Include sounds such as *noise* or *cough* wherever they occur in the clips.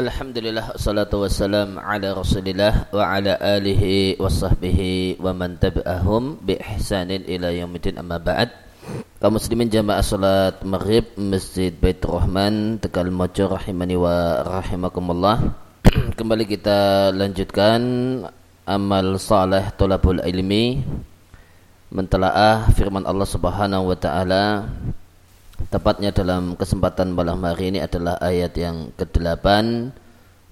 Alhamdulillah salatu wassalam ala rasulillah wa ala alihi wa sahbihi wa man tabi'ahum bi ihsanin ila yaumidin amma ba'd. Kaum muslimin jamaah salat maghrib Masjid Baitur Rahman Tegal Mojo rahimani wa rahimakumullah. *clears throat* Kembali kita lanjutkan amal saleh tolabul ilmi mentelaah firman Allah Subhanahu wa taala Tepatnya dalam kesempatan malam hari ini adalah ayat yang ke-8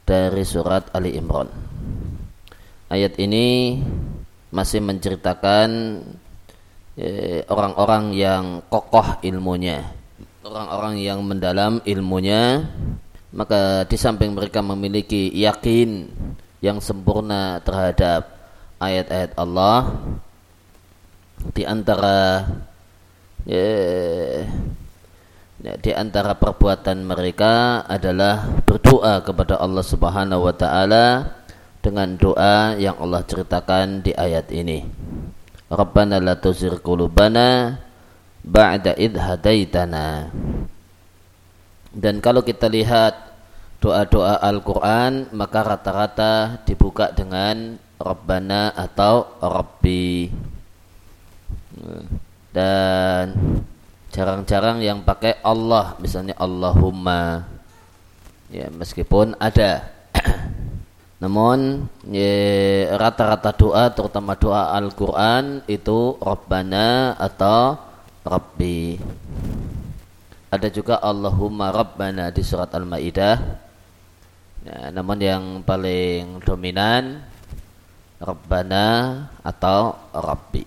dari surat Ali Imran. Ayat ini masih menceritakan eh, orang-orang yang kokoh ilmunya, orang-orang yang mendalam ilmunya, maka di samping mereka memiliki yakin yang sempurna terhadap ayat-ayat Allah, di antara eh, Ya, di antara perbuatan mereka adalah berdoa kepada Allah Subhanahu wa taala dengan doa yang Allah ceritakan di ayat ini. Rabbana la tuzigh qulubana ba'da id hadaitana. Dan kalau kita lihat doa-doa Al-Qur'an maka rata-rata dibuka dengan Rabbana atau Rabbi. Dan jarang-jarang yang pakai Allah misalnya Allahumma. Ya meskipun ada. *clears throat* Namun ya, rata-rata doa terutama doa Al-Quran itu Rabbana atau Rabbi. Ada juga Allahumma Rabbana di surat Al-Ma'idah. Ya, namun yang paling dominan Rabbana atau Rabbi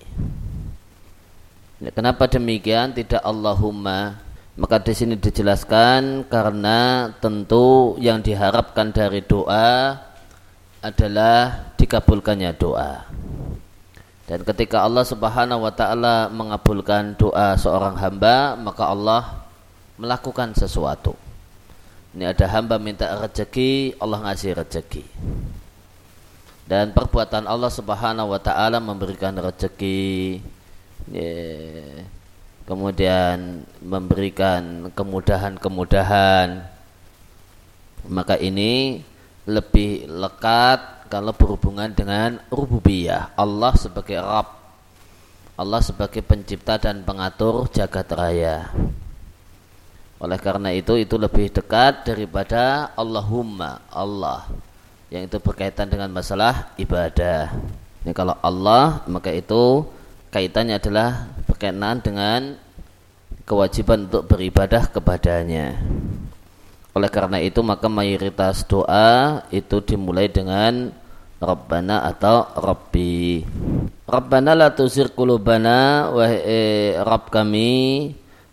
kenapa demikian? Tidak Allahumma. Maka di sini dijelaskan karena tentu yang diharapkan dari doa adalah dikabulkannya doa. Dan ketika Allah Subhanahu wa taala mengabulkan doa seorang hamba, maka Allah melakukan sesuatu. Ini ada hamba minta rezeki, Allah ngasih rezeki. Dan perbuatan Allah Subhanahu wa taala memberikan rezeki kemudian memberikan kemudahan-kemudahan. Maka ini lebih lekat kalau berhubungan dengan rububiyah. Allah sebagai Rabb. Allah sebagai pencipta dan pengatur jagat raya. Oleh karena itu itu lebih dekat daripada Allahumma Allah. Yang itu berkaitan dengan masalah ibadah. Ini kalau Allah maka itu kaitannya adalah berkenaan dengan kewajiban untuk beribadah kepadanya. Oleh karena itu maka mayoritas doa itu dimulai dengan Rabbana atau Rabbi. Rabbana la tuzir kulubana wahai Rabb kami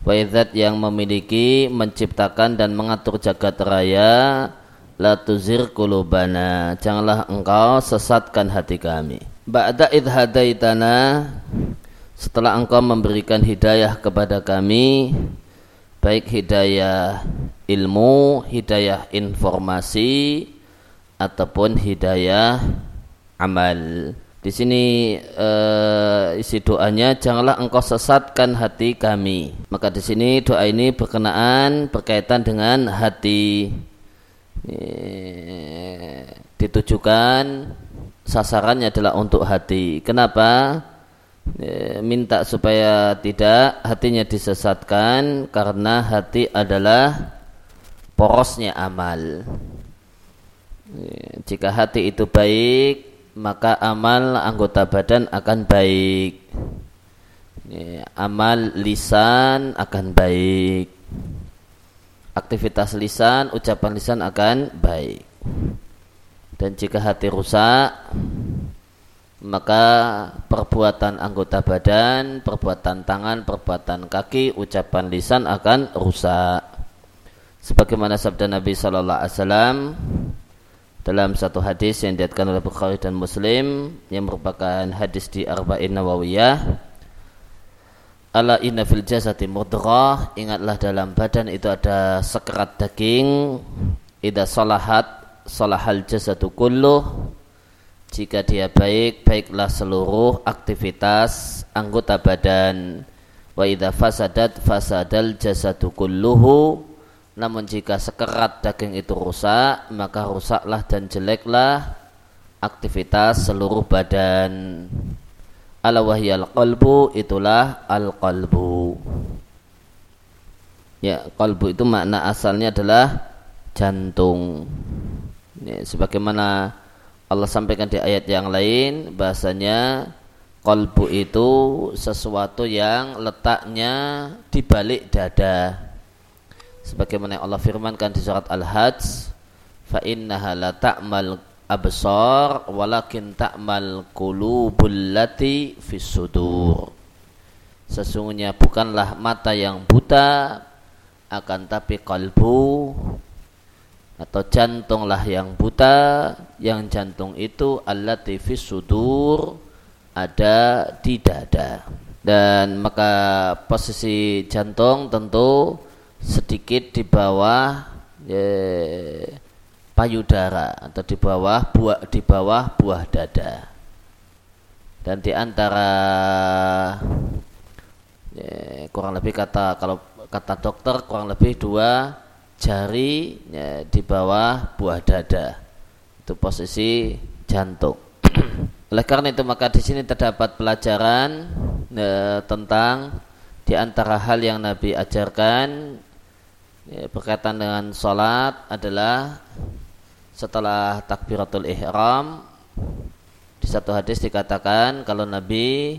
wahai zat yang memiliki menciptakan dan mengatur jagat raya la tuzir kulubana janganlah engkau sesatkan hati kami Ba'da idh setelah engkau memberikan hidayah kepada kami baik hidayah ilmu, hidayah informasi ataupun hidayah amal. Di sini uh, isi doanya janganlah engkau sesatkan hati kami. Maka di sini doa ini berkenaan berkaitan dengan hati. ditujukan sasarannya adalah untuk hati. Kenapa? E, minta supaya tidak hatinya disesatkan karena hati adalah porosnya amal. E, jika hati itu baik, maka amal anggota badan akan baik. E, amal lisan akan baik. Aktivitas lisan, ucapan lisan akan baik. Dan jika hati rusak, maka perbuatan anggota badan, perbuatan tangan, perbuatan kaki, ucapan lisan akan rusak. Sebagaimana sabda Nabi Sallallahu Alaihi Wasallam dalam satu hadis yang diatkan oleh Bukhari dan Muslim yang merupakan hadis di Arba'in Nawawiyah Ala inna fil jasati mudghah Ingatlah dalam badan itu ada sekerat daging Ida salahat salahal jasadu kulluh. Jika dia baik baiklah seluruh aktivitas anggota badan. Wa idza fasadat fasadal jasadu kulluhu. Namun jika sekerat daging itu rusak maka rusaklah dan jeleklah aktivitas seluruh badan. Ala wahyal qalbu itulah al qalbu ya qalbu itu makna asalnya adalah jantung ya, sebagaimana Allah sampaikan di ayat yang lain bahasanya kolbu itu sesuatu yang letaknya di balik dada. Sebagaimana Allah firmankan di surat Al-Hajj fa innaha la ta'mal absar walakin ta'mal qulubul lati fis sudur. Sesungguhnya bukanlah mata yang buta akan tapi kalbu atau jantunglah yang buta yang jantung itu allati fis sudur ada di dada. Dan maka posisi jantung tentu sedikit di bawah ya, payudara atau di bawah buah di bawah buah dada. Dan di antara ya, kurang lebih kata kalau kata dokter kurang lebih dua jari ya, di bawah buah dada. Itu posisi jantung. *clears throat* Oleh karena itu maka di sini terdapat pelajaran ya, tentang di antara hal yang Nabi ajarkan ya, berkaitan dengan sholat adalah setelah takbiratul ihram. Di satu hadis dikatakan kalau Nabi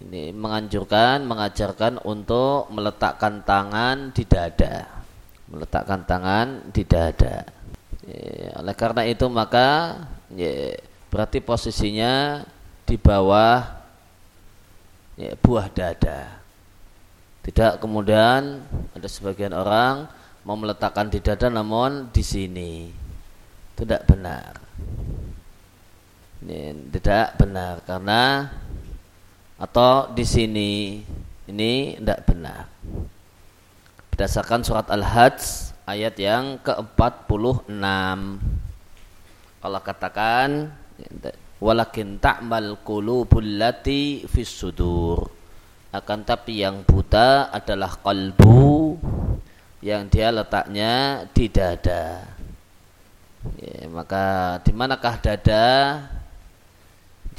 ini menganjurkan mengajarkan untuk meletakkan tangan di dada meletakkan tangan di dada ya, oleh karena itu maka ya, berarti posisinya di bawah ya, buah dada tidak kemudian ada sebagian orang mau meletakkan di dada namun di sini tidak benar. Ini tidak benar karena atau di sini ini tidak benar. Berdasarkan surat Al-Hajj ayat yang ke-46 Allah katakan walakin ta'mal qulubul lati fis sudur akan tapi yang buta adalah kalbu yang dia letaknya di dada. Ya, maka di manakah dada?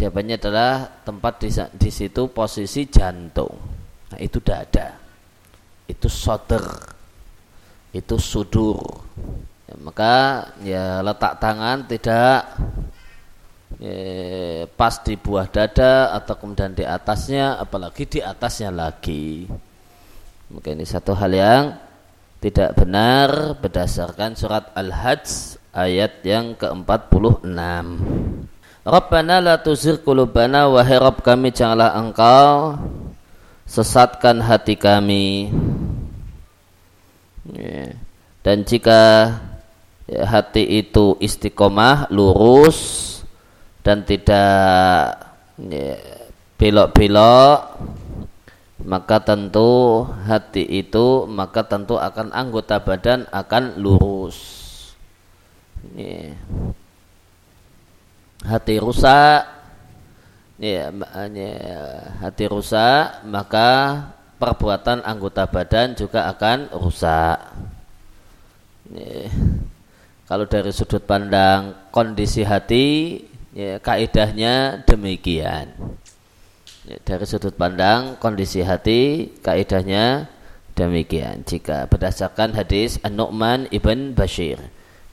Jawabannya adalah tempat di, di situ posisi jantung. Nah, itu dada. Itu soter. Itu sudur. Ya, maka ya letak tangan tidak ya, pas di buah dada atau kemudian di atasnya apalagi di atasnya lagi. Maka ini satu hal yang tidak benar berdasarkan surat Al-Hajj ayat yang ke-46. Rabbana la tuzir qulubana wahai Rabb kami janganlah engkau sesatkan hati kami. Ya. Dan jika ya, hati itu istiqomah, lurus dan tidak ya, belok-belok, maka tentu hati itu maka tentu akan anggota badan akan lurus hati rusak ya, hati rusak maka perbuatan anggota badan juga akan rusak ini, kalau dari sudut pandang kondisi hati ya, kaidahnya demikian Ya, dari sudut pandang kondisi hati kaidahnya demikian. Jika berdasarkan hadis An-Nu'man ibn Bashir,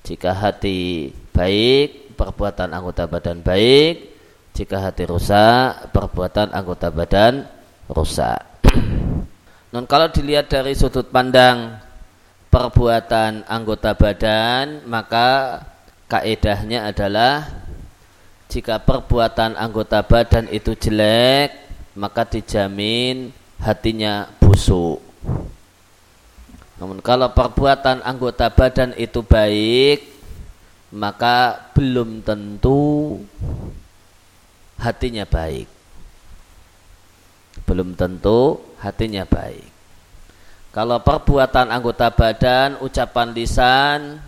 jika hati baik, perbuatan anggota badan baik, jika hati rusak, perbuatan anggota badan rusak. *clears throat* Non kalau dilihat dari sudut pandang perbuatan anggota badan, maka kaidahnya adalah jika perbuatan anggota badan itu jelek, maka dijamin hatinya busuk. Namun kalau perbuatan anggota badan itu baik, maka belum tentu hatinya baik. Belum tentu hatinya baik. Kalau perbuatan anggota badan, ucapan lisan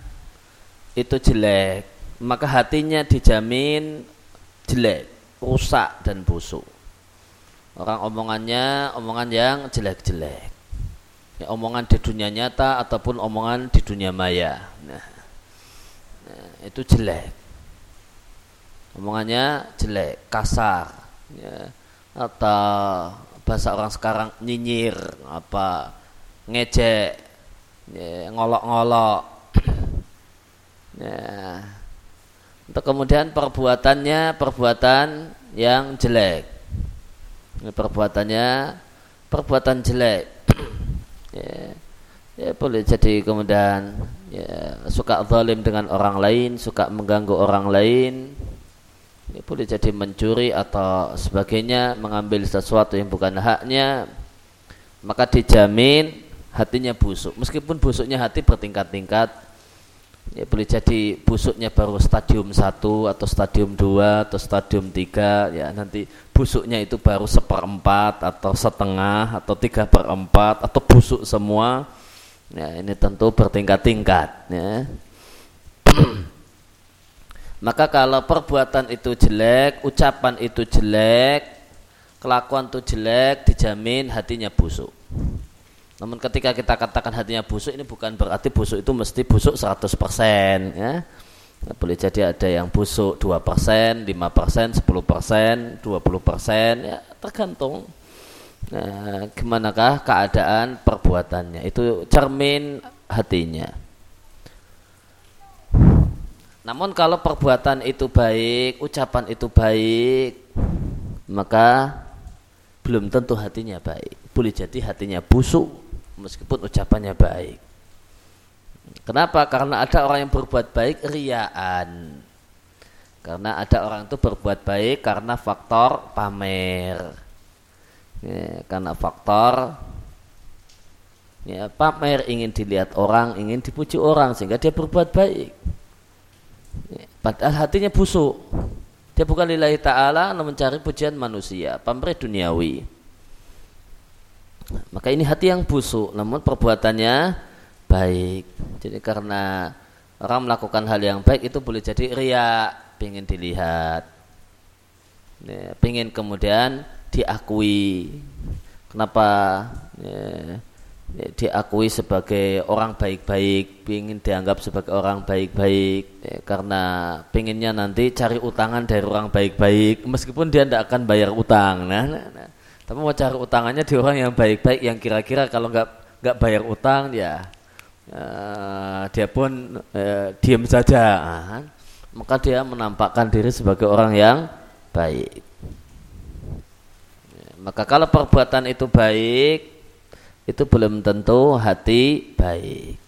itu jelek, maka hatinya dijamin jelek, rusak dan busuk. Orang omongannya omongan yang jelek-jelek. ya, omongan di dunia nyata ataupun omongan di dunia maya nah, nah itu jelek omongannya jelek kasar ya, atau bahasa orang sekarang nyinyir apa ngejek ya, ngolok-ngolok. *clears throat* Ya. untuk kemudian perbuatannya perbuatan yang jelek. Perbuatannya perbuatan jelek. *clears throat* Ya, ya boleh jadi kemudian ya, suka zalim dengan orang lain suka mengganggu orang lain ya, boleh jadi mencuri atau sebagainya mengambil sesuatu yang bukan haknya maka dijamin hatinya busuk. Meskipun busuknya hati bertingkat-tingkat ya boleh jadi busuknya baru stadium 1 atau stadium 2 atau stadium 3 ya nanti busuknya itu baru seperempat atau setengah atau tiga perempat atau busuk semua ya ini tentu bertingkat-tingkat ya *clears throat* maka kalau perbuatan itu jelek ucapan itu jelek kelakuan itu jelek dijamin hatinya busuk namun ketika kita katakan hatinya busuk ini bukan berarti busuk itu mesti busuk 100% ya. Boleh jadi ada yang busuk 2%, 5%, 10%, 20% ya tergantung nah, gimanakah keadaan perbuatannya. Itu cermin hatinya. Namun kalau perbuatan itu baik, ucapan itu baik, maka belum tentu hatinya baik. Boleh jadi hatinya busuk meskipun ucapannya baik. Kenapa? Karena ada orang yang berbuat baik riaan. Karena ada orang itu berbuat baik karena faktor pamer. Ya, karena faktor ya, pamer ingin dilihat orang, ingin dipuji orang sehingga dia berbuat baik. Padahal hatinya busuk. Dia bukan lillahi ta'ala namun mencari pujian manusia, pamer duniawi. Maka ini hati yang busuk namun perbuatannya baik. Jadi karena orang melakukan hal yang baik itu boleh jadi ria ingin dilihat. Ya, ingin kemudian diakui. Kenapa? Ya, diakui sebagai orang baik-baik ingin dianggap sebagai orang baik-baik ya, karena pinginnya nanti cari utangan dari orang baik-baik meskipun dia tidak akan bayar utang. Nah, nah, nah. Tapi mau cari utangannya di orang yang baik-baik yang kira-kira kalau nggak nggak bayar utang ya uh, dia pun uh, diam saja. Uh, maka dia menampakkan diri sebagai orang yang baik. Ya, maka kalau perbuatan itu baik itu belum tentu hati baik.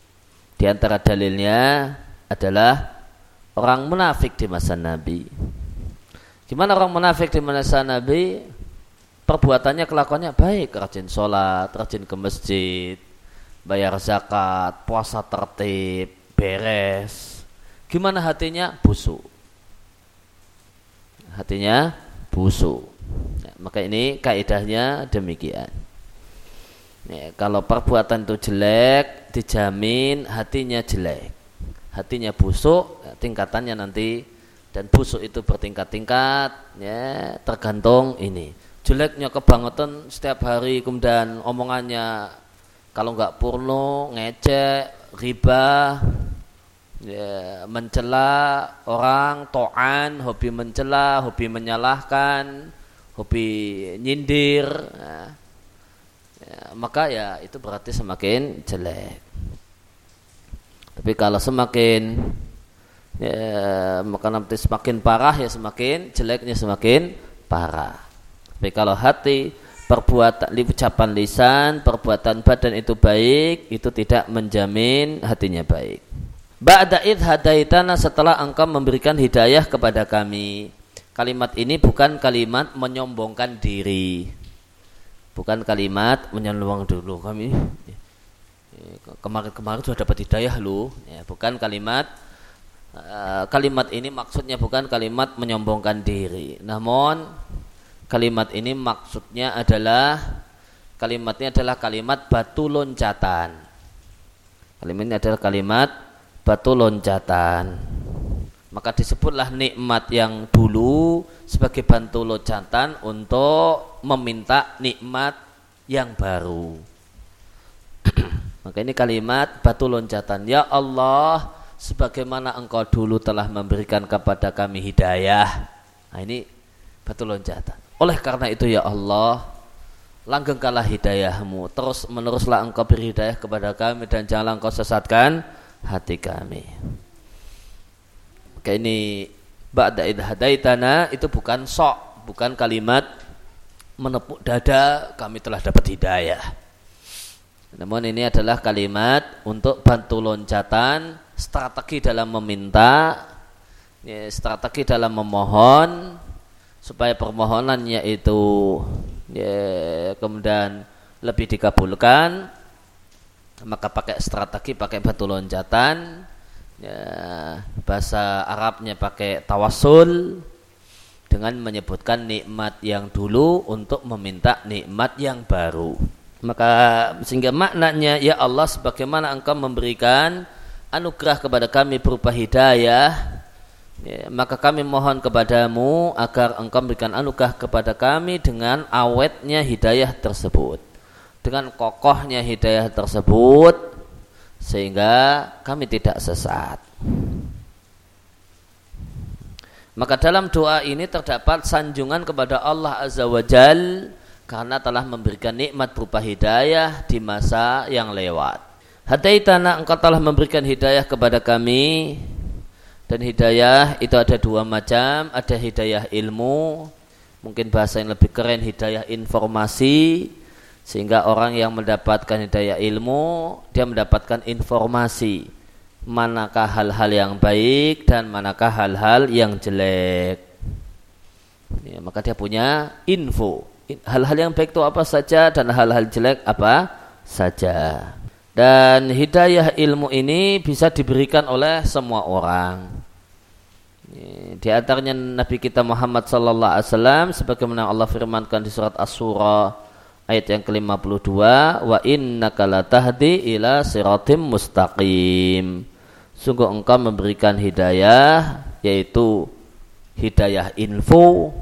Di antara dalilnya adalah orang munafik di masa Nabi. Gimana orang munafik di masa Nabi? Perbuatannya kelakuannya baik. Rajin sholat rajin ke masjid bayar zakat puasa tertib beres. Gimana hatinya? Busuk. Hatinya busuk. Ya, maka ini kaidahnya demikian ya, kalau perbuatan itu jelek dijamin hatinya jelek hatinya busuk ya, tingkatannya nanti dan busuk itu bertingkat-tingkat ya tergantung ini jeleknya kebangetan setiap hari kemudian omongannya kalau nggak purno ngecek riba ya, mencela orang to'an hobi mencela hobi menyalahkan hobi nyindir ya. Ya, maka ya itu berarti semakin jelek tapi kalau semakin ya maka nanti semakin parah ya semakin jeleknya semakin parah tapi kalau hati perbuatan ucapan lisan, perbuatan badan itu baik, itu tidak menjamin hatinya baik. Ba'da id hadaitana setelah engkau memberikan hidayah kepada kami. Kalimat ini bukan kalimat menyombongkan diri. Bukan kalimat menyombong dulu kami. Kemarin-kemarin sudah dapat hidayah lu. Ya, bukan kalimat uh, kalimat ini maksudnya bukan kalimat menyombongkan diri. Namun kalimat ini maksudnya adalah kalimatnya adalah kalimat batu loncatan. Kalimat ini adalah kalimat batu loncatan. Maka disebutlah nikmat yang dulu sebagai batu loncatan untuk meminta nikmat yang baru. *clears throat* Maka ini kalimat batu loncatan. Ya Allah, sebagaimana engkau dulu telah memberikan kepada kami hidayah. Nah ini batu loncatan. Oleh karena itu ya Allah, langgengkanlah hidayahmu. Terus meneruslah engkau beri hidayah kepada kami dan janganlah engkau sesatkan hati kami. Maka ini ba'da idh hadaitana itu bukan sok, bukan kalimat menepuk dada kami telah dapat hidayah. Namun ini adalah kalimat untuk bantu loncatan, strategi dalam meminta, ya, strategi dalam memohon supaya permohonannya itu ya, kemudian lebih dikabulkan maka pakai strategi pakai batu loncatan ya, bahasa Arabnya pakai tawasul dengan menyebutkan nikmat yang dulu untuk meminta nikmat yang baru. Maka sehingga maknanya ya Allah sebagaimana engkau memberikan anugerah kepada kami berupa hidayah ya, maka kami mohon kepadamu agar engkau memberikan anugerah kepada kami dengan awetnya hidayah tersebut dengan kokohnya hidayah tersebut sehingga kami tidak sesat. Maka dalam doa ini terdapat sanjungan kepada Allah Azza wa Jalla karena telah memberikan nikmat berupa hidayah di masa yang lewat. Hadaitana engkau telah memberikan hidayah kepada kami. Dan hidayah itu ada dua macam, ada hidayah ilmu, mungkin bahasa yang lebih keren hidayah informasi sehingga orang yang mendapatkan hidayah ilmu dia mendapatkan informasi manakah hal-hal yang baik dan manakah hal-hal yang jelek. Ya, maka dia punya info hal-hal yang baik itu apa saja dan hal-hal jelek apa saja. Dan hidayah ilmu ini bisa diberikan oleh semua orang. Di antaranya Nabi kita Muhammad sallallahu alaihi wasallam sebagaimana Allah firmankan di surat As-Surah ayat yang ke-52 wa innaka latahdi ila siratim mustaqim. Sungguh engkau memberikan hidayah yaitu hidayah info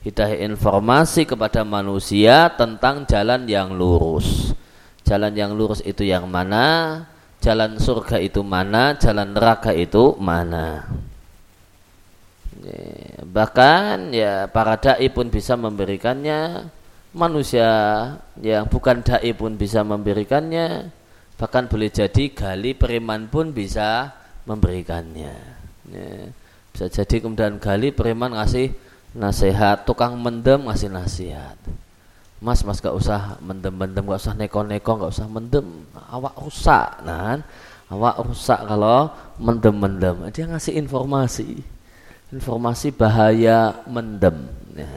hidayah informasi kepada manusia tentang jalan yang lurus. Jalan yang lurus itu yang mana? Jalan surga itu mana? Jalan neraka itu mana? Bahkan ya para dai pun bisa memberikannya, manusia yang bukan dai pun bisa memberikannya, bahkan boleh jadi gali preman pun bisa memberikannya. Ya. Bisa jadi kemudian gali preman ngasih nasihat tukang mendem ngasih nasihat mas mas gak usah mendem mendem gak usah neko neko gak usah mendem awak rusak nah awak rusak kalau mendem mendem dia ngasih informasi informasi bahaya mendem ya.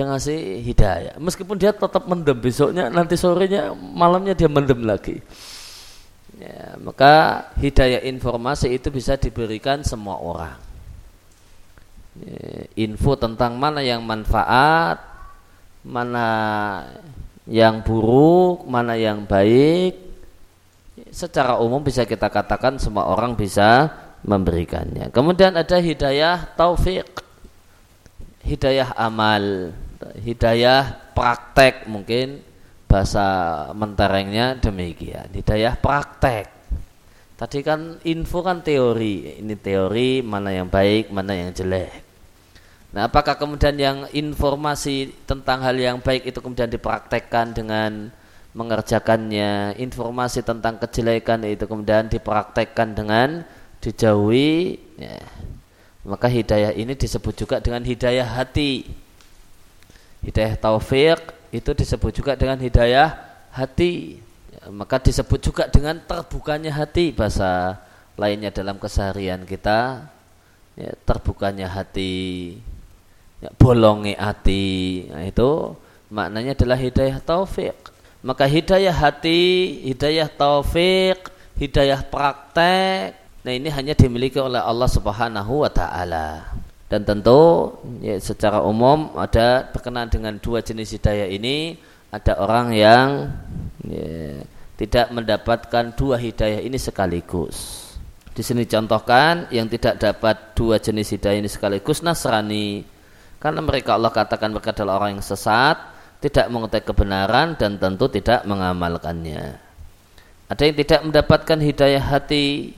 Dia ngasih hidayah meskipun dia tetap mendem besoknya nanti sorenya malamnya dia mendem lagi ya, maka hidayah informasi itu bisa diberikan semua orang info tentang mana yang manfaat, mana yang buruk, mana yang baik. Secara umum bisa kita katakan semua orang bisa memberikannya. Kemudian ada hidayah taufik, hidayah amal, hidayah praktek mungkin bahasa menterengnya demikian. Hidayah praktek. Tadi kan info kan teori, ini teori mana yang baik, mana yang jelek. Nah, apakah kemudian yang informasi tentang hal yang baik itu kemudian dipraktekkan dengan mengerjakannya, informasi tentang kejelekan itu kemudian dipraktekkan dengan dijauhi, ya. maka hidayah ini disebut juga dengan hidayah hati. Hidayah taufik itu disebut juga dengan hidayah hati. Maka disebut juga dengan terbukanya hati bahasa lainnya dalam keseharian kita. Ya, terbukanya hati ya, bolongi hati. Nah, itu maknanya adalah hidayah taufik maka hidayah hati hidayah taufik hidayah praktek nah ini hanya dimiliki oleh Allah Subhanahu wa taala dan tentu ya, secara umum ada berkenaan dengan dua jenis hidayah ini ada orang yang ya, tidak mendapatkan dua hidayah ini sekaligus. Di sini contohkan yang tidak dapat dua jenis hidayah ini sekaligus Nasrani karena mereka Allah katakan mereka adalah orang yang sesat, tidak mengetahui kebenaran dan tentu tidak mengamalkannya. Ada yang tidak mendapatkan hidayah hati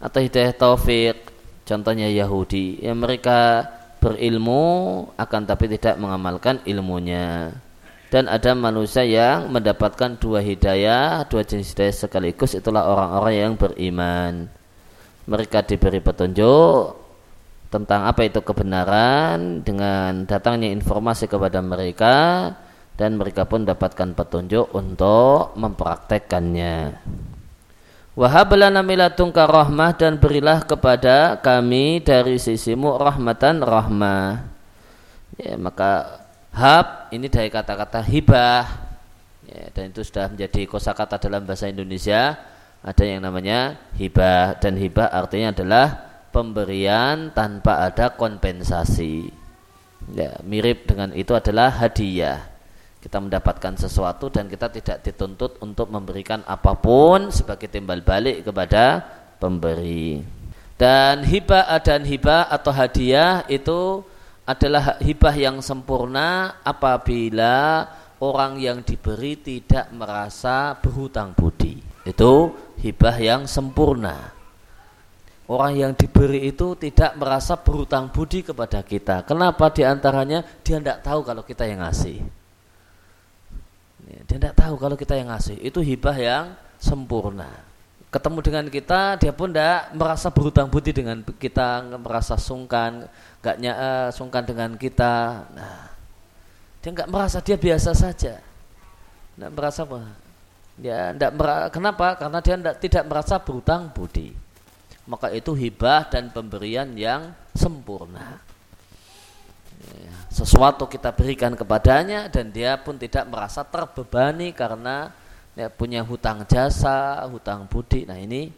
atau hidayah taufik, contohnya Yahudi, yang mereka berilmu akan tapi tidak mengamalkan ilmunya. Dan ada manusia yang mendapatkan dua hidayah, dua jenis hidayah sekaligus itulah orang-orang yang beriman. Mereka diberi petunjuk tentang apa itu kebenaran dengan datangnya informasi kepada mereka dan mereka pun dapatkan petunjuk untuk mempraktekkannya. Wahablana milatunka rahmah dan berilah kepada kami dari sisimu rahmatan rahmah. Ya, maka hab ini dari kata-kata hibah ya, dan itu sudah menjadi kosakata dalam bahasa Indonesia ada yang namanya hibah dan hibah artinya adalah pemberian tanpa ada kompensasi. Ya, mirip dengan itu adalah hadiah kita mendapatkan sesuatu dan kita tidak dituntut untuk memberikan apa pun sebagai timbal balik kepada pemberi. Dan hibah dan hibah atau hadiah itu adalah hibah yang sempurna apabila orang yang diberi tidak merasa berhutang budi. Itu hibah yang sempurna. Orang yang diberi itu tidak merasa berhutang budi kepada kita. Kenapa di antaranya dia tidak tahu kalau kita yang ngasih dia tidak tahu kalau kita yang ngasih. Itu hibah yang sempurna. Ketemu dengan kita, dia pun tidak merasa berhutang budi dengan kita, merasa sungkan, gak uh, sungkan dengan kita. Nah, dia nggak merasa dia biasa saja. Tidak merasa apa? Ya, tidak kenapa? Karena dia tidak, tidak merasa berhutang budi. Maka itu hibah dan pemberian yang sempurna sesuatu kita berikan kepadanya dan dia pun tidak merasa terbebani karena ya, punya hutang jasa, hutang budi. Nah ini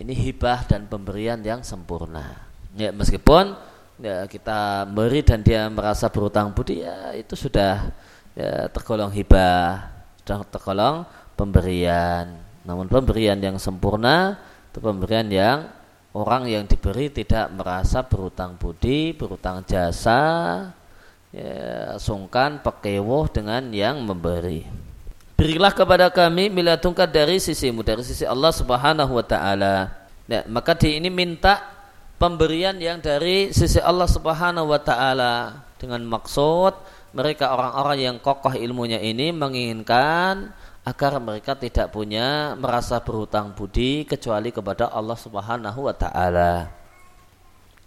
ini hibah dan pemberian yang sempurna. Ya meskipun ya, kita beri dan dia merasa berhutang budi ya itu sudah ya, tergolong hibah, sudah tergolong pemberian. Namun pemberian yang sempurna itu pemberian yang orang yang diberi tidak merasa berutang budi, berutang jasa, ya, sungkan, pekewoh dengan yang memberi. Berilah kepada kami bila tungkat dari sisimu, dari sisi Allah subhanahu wa ta'ala. Ya, maka di ini minta pemberian yang dari sisi Allah subhanahu wa ta'ala. Dengan maksud mereka orang-orang yang kokoh ilmunya ini menginginkan agar mereka tidak punya merasa berhutang budi kecuali kepada Allah Subhanahu wa taala.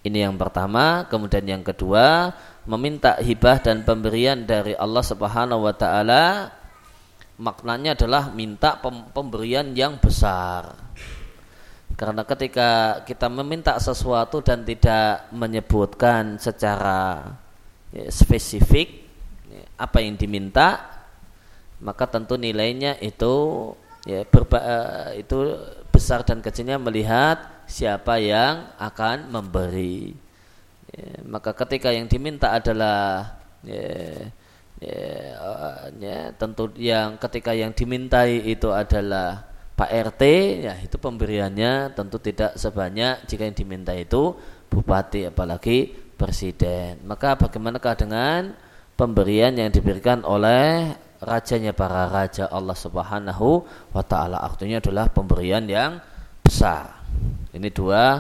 Ini yang pertama, kemudian yang kedua, meminta hibah dan pemberian dari Allah Subhanahu wa taala maknanya adalah minta pemberian yang besar. Karena ketika kita meminta sesuatu dan tidak menyebutkan secara ya, spesifik ya, apa yang diminta, maka tentu nilainya itu ya berba, uh, itu besar dan kecilnya melihat siapa yang akan memberi. Ya, maka ketika yang diminta adalah ya, ya, ya, tentu yang ketika yang dimintai itu adalah Pak RT, ya itu pemberiannya tentu tidak sebanyak jika yang diminta itu bupati apalagi presiden. Maka bagaimanakah dengan pemberian yang diberikan oleh rajanya para raja Allah Subhanahu wa taala. Artinya adalah pemberian yang besar. Ini dua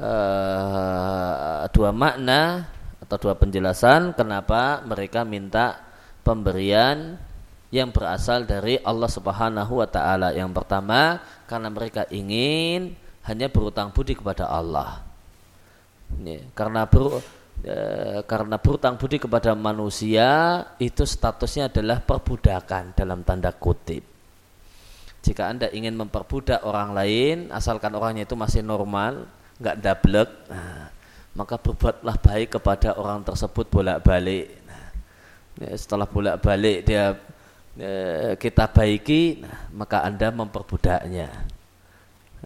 uh, dua makna atau dua penjelasan kenapa mereka minta pemberian yang berasal dari Allah Subhanahu wa taala. Yang pertama, karena mereka ingin hanya berutang budi kepada Allah. Ini, karena ber, e, karena berutang budi kepada manusia itu statusnya adalah perbudakan dalam tanda kutip. Jika anda ingin memperbudak orang lain, asalkan orangnya itu masih normal, nggak dablek, nah, maka berbuatlah baik kepada orang tersebut bolak-balik. Nah, ya, setelah bolak-balik dia e, kita baiki, nah, maka anda memperbudaknya.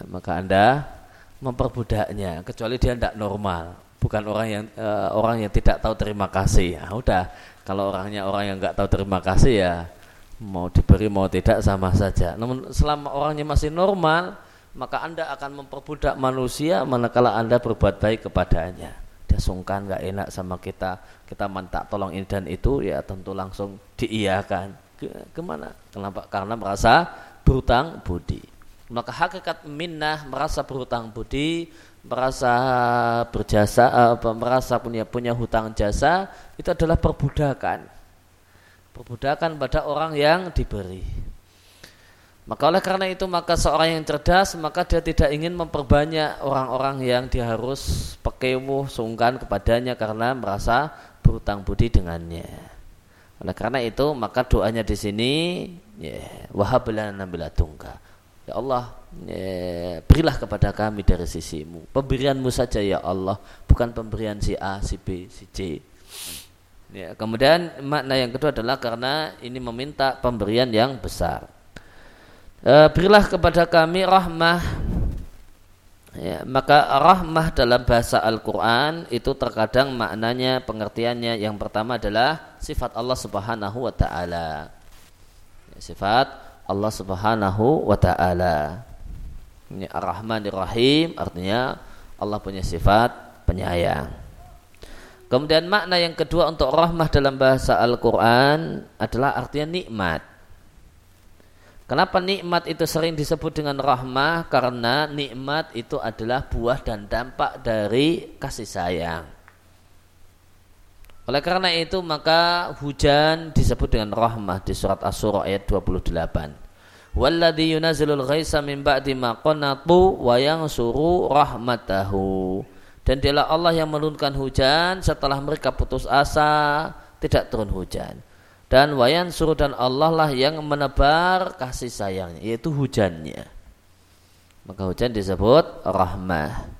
Nah, maka anda memperbudaknya, kecuali dia tidak normal bukan orang yang uh, orang yang tidak tahu terima kasih. Ya, udah, kalau orangnya orang yang nggak tahu terima kasih ya mau diberi mau tidak sama saja. Namun selama orangnya masih normal, maka Anda akan memperbudak manusia manakala Anda berbuat baik kepadanya. Dia sungkan nggak enak sama kita, kita minta tolong ini dan itu ya tentu langsung diiyakan. Ke, ke mana? Kenapa? Karena merasa berhutang budi. Maka hakikat minnah merasa berhutang budi, merasa berjasa, merasa punya punya hutang jasa itu adalah perbudakan. Perbudakan pada orang yang diberi. Maka oleh karena itu maka seorang yang cerdas maka dia tidak ingin memperbanyak orang-orang yang dia harus pekemuh sungkan kepadanya karena merasa berhutang budi dengannya. Oleh karena itu maka doanya di sini ya wahablana biladungka. Ya Allah, ya, berilah kepada kami dari sisimu. Pemberianmu saja ya Allah, bukan pemberian si A, si B, si C. Ya, kemudian makna yang kedua adalah karena ini meminta pemberian yang besar. E, berilah kepada kami rahmah. Ya, maka rahmah dalam bahasa Al-Quran itu terkadang maknanya pengertiannya yang pertama adalah sifat Allah subhanahu wa ta'ala. Ya, sifat Allah subhanahu wa ta'ala. Ini ar-Rahman rahim artinya Allah punya sifat penyayang Kemudian makna yang kedua untuk rahmah dalam bahasa Al-Quran adalah artinya nikmat. Kenapa nikmat itu sering disebut dengan rahmah? Karena nikmat itu adalah buah dan dampak dari kasih sayang. Oleh karena itu maka hujan disebut dengan rahmah di surat Asy-Syura ayat 28. Walladzi yunazzilul ghaisa min ba'di ma qanatu wa yansuru rahmatahu. Dan dialah Allah yang menurunkan hujan setelah mereka putus asa, tidak turun hujan. Dan wayan suruh dan Allah lah yang menebar kasih sayangnya yaitu hujannya. Maka hujan disebut rahmah.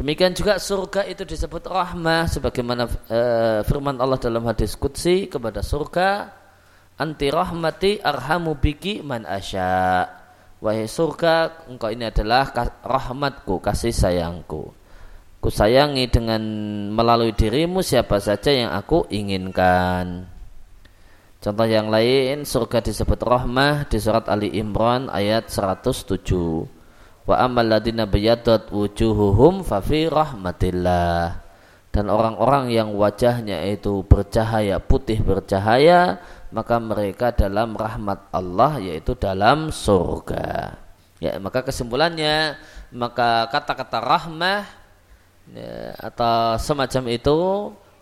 Demikian juga surga itu disebut rahmah sebagaimana e, firman Allah dalam hadis qudsi kepada surga anti rahmati arhamu biki man asya wahai surga engkau ini adalah rahmatku kasih sayangku Ku sayangi dengan melalui dirimu siapa saja yang aku inginkan. Contoh yang lain surga disebut rahmah di surat Ali Imran ayat 107. Wa amal ladina bayadat wujuhuhum fa fi rahmatillah. Dan orang-orang yang wajahnya itu bercahaya putih bercahaya maka mereka dalam rahmat Allah yaitu dalam surga. Ya, maka kesimpulannya maka kata-kata rahmah ya, atau semacam itu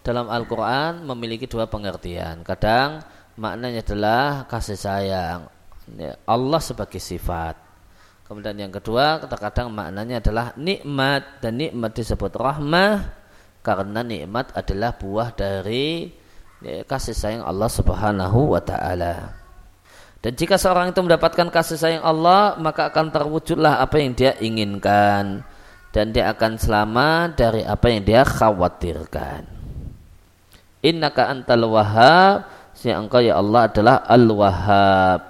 dalam Al-Quran memiliki dua pengertian. Kadang maknanya adalah kasih sayang. Ya, Allah sebagai sifat. Kemudian yang kedua, kadang-kadang maknanya adalah nikmat dan nikmat disebut rahmah karena nikmat adalah buah dari ya, kasih sayang Allah Subhanahu wa taala. Dan jika seorang itu mendapatkan kasih sayang Allah, maka akan terwujudlah apa yang dia inginkan dan dia akan selamat dari apa yang dia khawatirkan. Innaka antal wahhab, si engkau ya Allah adalah al-wahhab.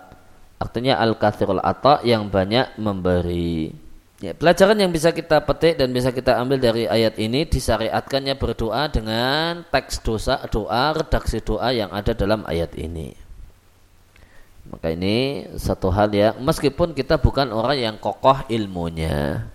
Artinya al-kathirul ata yang banyak memberi. Ya, pelajaran yang bisa kita petik dan bisa kita ambil dari ayat ini disyariatkannya berdoa dengan teks dosa doa redaksi doa yang ada dalam ayat ini. Maka ini satu hal ya meskipun kita bukan orang yang kokoh ilmunya.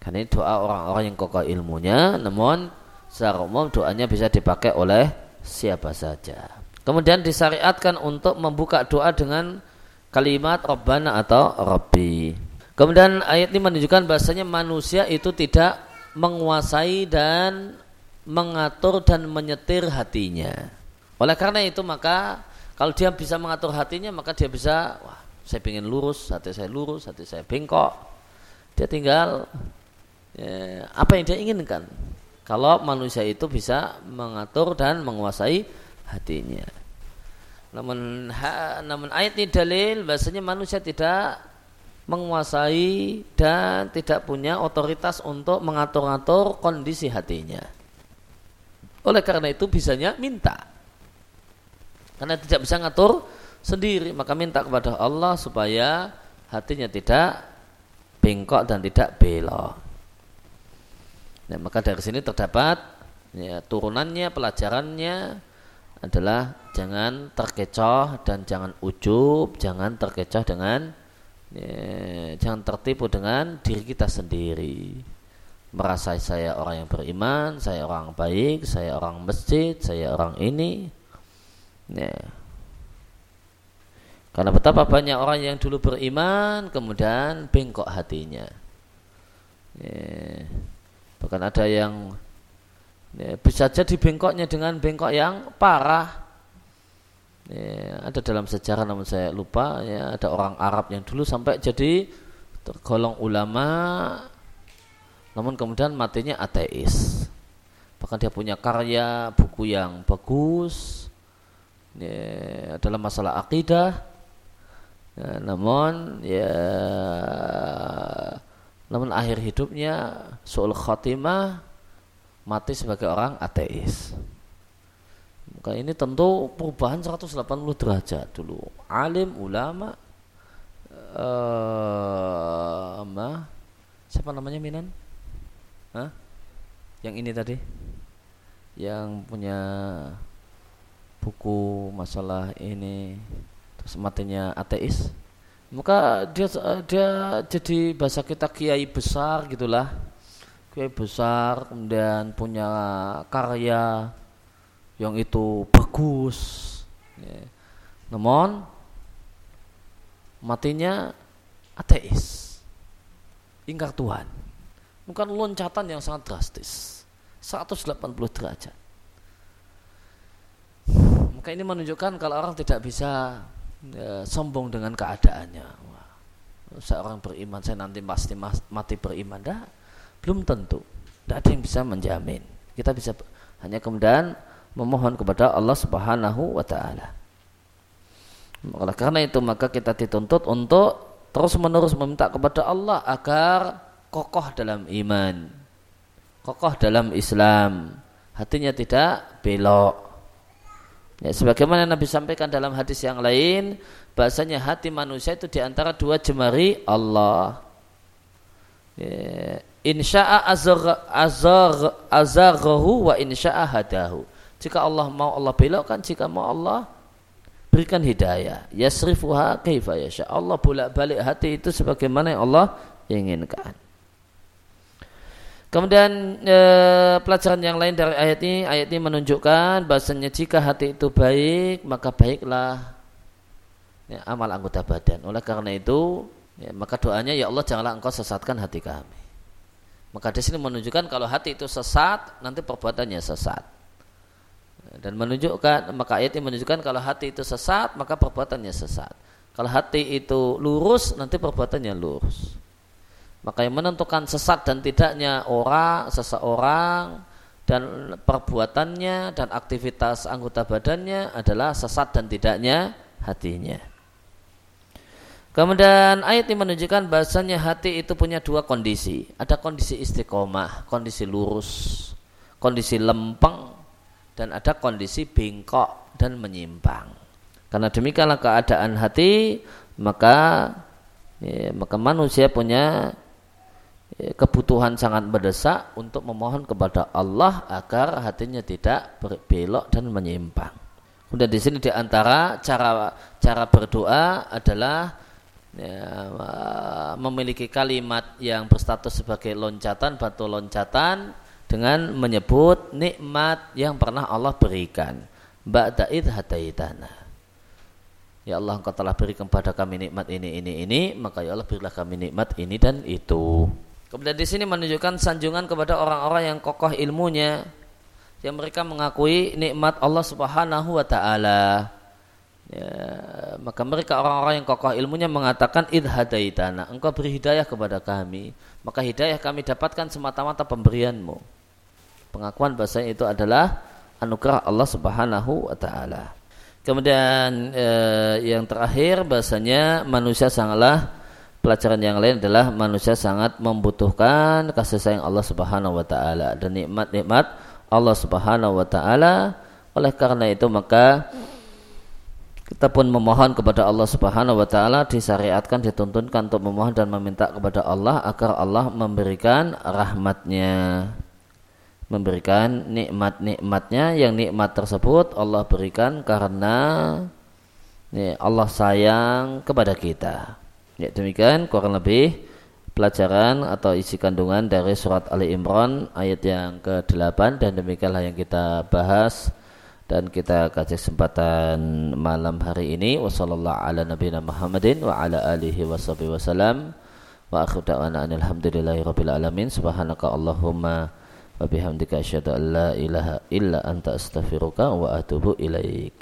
Karena ini doa orang-orang yang kokoh ilmunya, namun secara umum doanya bisa dipakai oleh siapa saja. Kemudian disyariatkan untuk membuka doa dengan kalimat Rabbana atau Rabbi. Kemudian ayat ini menunjukkan bahasanya manusia itu tidak menguasai dan mengatur dan menyetir hatinya. Oleh karena itu maka kalau dia bisa mengatur hatinya maka dia bisa wah saya ingin lurus, hati saya lurus, hati saya bengkok. Dia tinggal ya, apa yang dia inginkan. Kalau manusia itu bisa mengatur dan menguasai hatinya. Namun ha, namun ayat ini dalil bahasanya manusia tidak menguasai dan tidak punya otoritas untuk mengatur-atur kondisi hatinya. Oleh karena itu bisanya minta. Karena tidak bisa ngatur sendiri, maka minta kepada Allah supaya hatinya tidak bengkok dan tidak belok. Nah, maka dari sini terdapat ya, turunannya, pelajarannya adalah jangan terkecoh dan jangan ujub, jangan terkecoh dengan ya, jangan tertipu dengan diri kita sendiri. Merasa saya orang yang beriman, saya orang baik, saya orang masjid, saya orang ini. Ya. Karena betapa banyak orang yang dulu beriman kemudian bengkok hatinya. Ya. Bahkan ada yang ya, bisa jadi bengkoknya dengan bengkok yang parah. Ya, ada dalam sejarah namun saya lupa ya ada orang Arab yang dulu sampai jadi tergolong ulama namun kemudian matinya ateis. Bahkan dia punya karya buku yang bagus ya, dalam masalah akidah Ya, namun ya namun akhir hidupnya soal khatimah mati sebagai orang ateis. Maka ini tentu perubahan 180 derajat dulu. Alim, ulama, uh, siapa namanya Minan? Hah? Yang ini tadi? Yang punya buku masalah ini terus matinya ateis maka dia dia jadi bahasa kita kiai besar gitulah kiai besar kemudian punya karya yang itu bagus ya. namun matinya ateis ingkar Tuhan bukan loncatan yang sangat drastis 180 derajat maka ini menunjukkan kalau orang tidak bisa ya, sombong dengan keadaannya. Wah, seorang beriman saya nanti pasti mati beriman. Dah, belum tentu. Tidak ada yang bisa menjamin. Kita bisa hanya kemudian memohon kepada Allah Subhanahu wa taala. Oleh karena itu maka kita dituntut untuk terus menerus meminta kepada Allah agar kokoh dalam iman, kokoh dalam Islam, hatinya tidak belok, Ya, sebagaimana Nabi sampaikan dalam hadis yang lain, bahasanya hati manusia itu di antara dua jemari Allah. Ya, insya'a azar azar azarahu wa insya'a hadahu. Jika Allah mau Allah belokkan, jika mau Allah berikan hidayah. Yasrifuha kaifa yasha. Allah bolak-balik hati itu sebagaimana yang Allah inginkan. Kemudian e, pelajaran yang lain dari ayat ini, ayat ini menunjukkan bahasanya jika hati itu baik, maka baiklah ya, amal anggota badan. Oleh karena itu, ya, maka doanya ya Allah janganlah engkau sesatkan hati kami. Maka di sini menunjukkan kalau hati itu sesat, nanti perbuatannya sesat. Dan menunjukkan, maka ayat ini menunjukkan kalau hati itu sesat, maka perbuatannya sesat. Kalau hati itu lurus, nanti perbuatannya lurus. Maka yang menentukan sesat dan tidaknya orang, seseorang dan perbuatannya dan aktivitas anggota badannya adalah sesat dan tidaknya hatinya. Kemudian ayat ini menunjukkan bahasanya hati itu punya dua kondisi. Ada kondisi istiqomah, kondisi lurus, kondisi lempeng, dan ada kondisi bengkok dan menyimpang. Karena demikianlah keadaan hati, maka ya, maka manusia punya Ya, kebutuhan sangat mendesak untuk memohon kepada Allah agar hatinya tidak berbelok dan menyimpang. Kemudian di sini di antara cara cara berdoa adalah ya, memiliki kalimat yang berstatus sebagai loncatan batu loncatan dengan menyebut nikmat yang pernah Allah berikan. Ba'da'id hataitana. Ya Allah engkau telah berikan kepada kami nikmat ini, ini, ini, maka ya Allah berilah kami nikmat ini dan itu. Kemudian di sini menunjukkan sanjungan kepada orang-orang yang kokoh ilmunya yang mereka mengakui nikmat Allah Subhanahu wa taala. Ya, maka mereka orang-orang yang kokoh ilmunya mengatakan id hadaitana, engkau beri hidayah kepada kami, maka hidayah kami dapatkan semata-mata pemberianmu. Pengakuan bahasa itu adalah anugerah Allah Subhanahu wa taala. Kemudian eh, yang terakhir bahasanya manusia sangatlah pelajaran yang lain adalah manusia sangat membutuhkan kasih sayang Allah Subhanahu wa taala dan nikmat-nikmat Allah Subhanahu wa taala. Oleh karena itu maka kita pun memohon kepada Allah Subhanahu wa taala disyariatkan dituntunkan untuk memohon dan meminta kepada Allah agar Allah memberikan rahmatnya memberikan nikmat-nikmatnya. Yang nikmat tersebut Allah berikan karena Allah sayang kepada kita. Ya demikian kurang lebih pelajaran atau isi kandungan dari surat Ali Imran ayat yang ke-8 dan demikianlah yang kita bahas dan kita kasih kesempatan malam hari ini. Wasallallahu ala nabiyina Muhammadin wa ala alihi washabihi wasallam wa akhiru da'wana alhamdulillahi rabbil alamin. Subhanaka allahumma wa bihamdika asyhadu ilaha illa anta astaghfiruka wa atubu ilaik